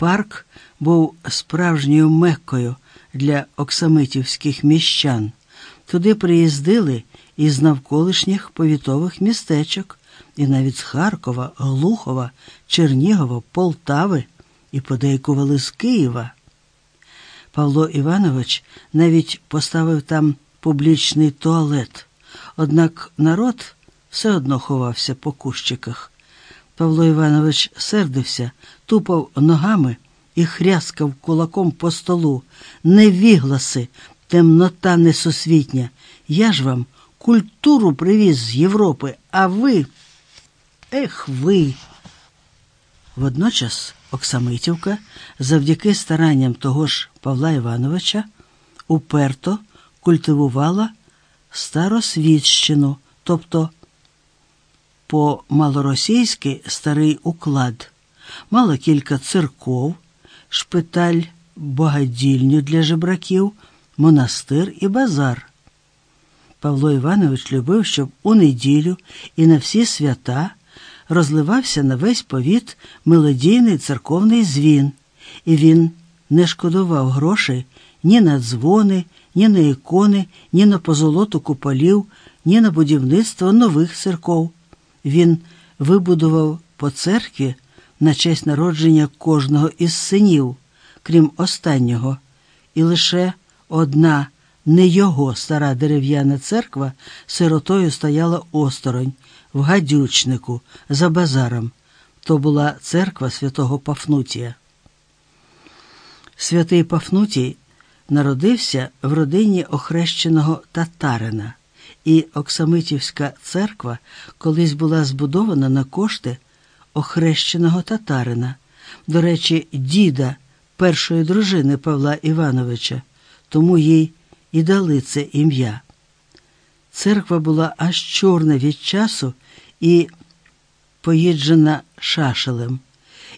Парк був справжньою меккою для оксамитівських міщан. Туди приїздили із навколишніх повітових містечок, і навіть з Харкова, Глухова, Чернігова, Полтави і подейкували з Києва. Павло Іванович навіть поставив там публічний туалет, однак народ все одно ховався по кущиках. Павло Іванович сердився, тупав ногами і хряскав кулаком по столу. Невігласи, темнота несусвітня. Я ж вам культуру привіз з Європи, а ви. Ех ви. Водночас Оксамитівка, завдяки старанням того ж Павла Івановича, уперто культивувала старосвітщину, тобто по малоросійськи старий уклад, мала кілька церков, шпиталь, богадільню для жебраків, монастир і базар. Павло Іванович любив, щоб у неділю і на всі свята розливався на весь повіт мелодійний церковний дзвін, і він не шкодував грошей ні на дзвони, ні на ікони, ні на позолоту куполів, ні на будівництво нових церков. Він вибудував по церкві на честь народження кожного із синів, крім останнього, і лише одна не його стара дерев'яна церква сиротою стояла осторонь, в гадючнику, за базаром. То була церква святого Пафнутія. Святий Пафнутій народився в родині охрещеного татарина, і Оксамитівська церква колись була збудована на кошти охрещеного татарина, до речі, діда першої дружини Павла Івановича, тому їй і дали це ім'я. Церква була аж чорна від часу і поїджена шашелем.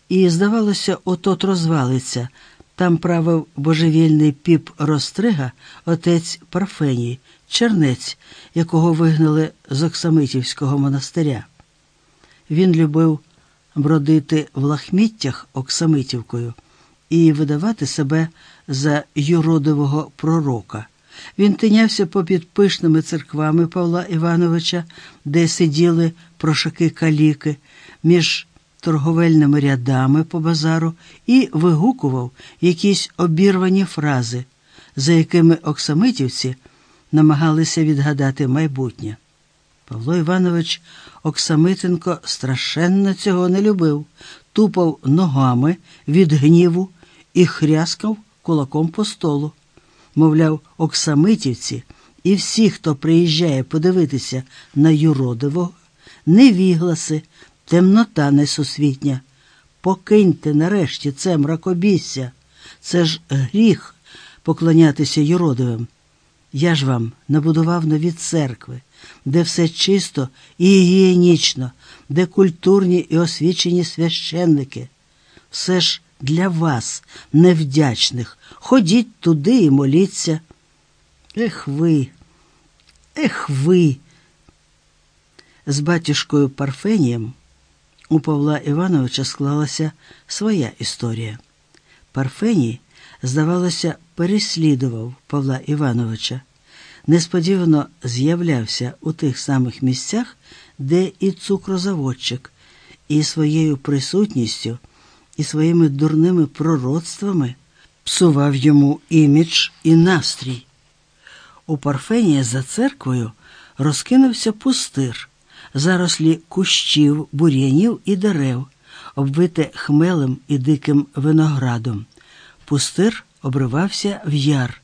І, здавалося, отот розвалиться. Там правив божевільний піп Рострига, отець Парфеній, чернець, якого вигнали з Оксамитівського монастиря. Він любив бродити в лахміттях Оксамитівкою і видавати себе за юродивого пророка. Він тинявся попід пишними церквами Павла Івановича, де сиділи прошаки каліки, між торговельними рядами по базару і вигукував якісь обірвані фрази, за якими оксамитівці намагалися відгадати майбутнє. Павло Іванович Оксамитенко страшенно цього не любив, тупав ногами від гніву і хряскав кулаком по столу. Мовляв, оксамитівці і всі, хто приїжджає подивитися на юродивого, невігласи, темнота несусвітня. Покиньте нарешті це мракобісся. Це ж гріх поклонятися юродивим. Я ж вам набудував нові церкви, де все чисто і гігієнічно, де культурні і освічені священники. Все ж для вас, невдячних, ходіть туди і моліться. Ех ви, ех ви. З батюшкою Парфенієм у Павла Івановича склалася своя історія. Парфеній, здавалося, переслідував Павла Івановича, несподівано з'являвся у тих самих місцях, де і цукрозаводчик, і своєю присутністю, і своїми дурними пророцтвами псував йому імідж і настрій. У Парфенія за церквою розкинувся пустир, зарослі кущів, бур'янів і дерев, оббите хмелем і диким виноградом. Пустир обривався в яр,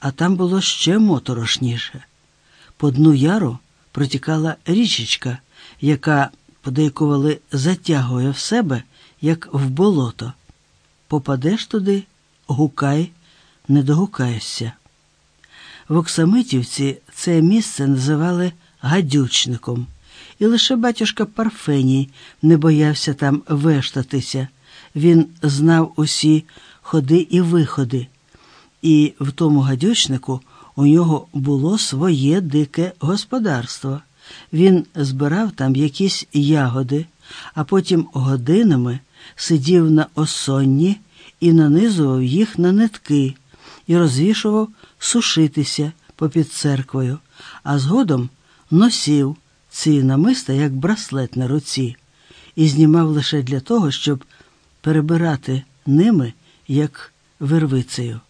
а там було ще моторошніше. По дну яру протікала річечка, яка, подейкували, затягує в себе, як в болото. Попадеш туди, гукай, не догукаєшся. В Оксамитівці це місце називали гадючником, і лише батюшка Парфеній не боявся там вештатися. Він знав усі ходи і виходи, і в тому гадючнику у нього було своє дике господарство. Він збирав там якісь ягоди, а потім годинами сидів на осонні і нанизував їх на нитки і розвішував сушитися попід церквою, а згодом носів ці намиста як браслет на руці і знімав лише для того, щоб перебирати ними як вервицею.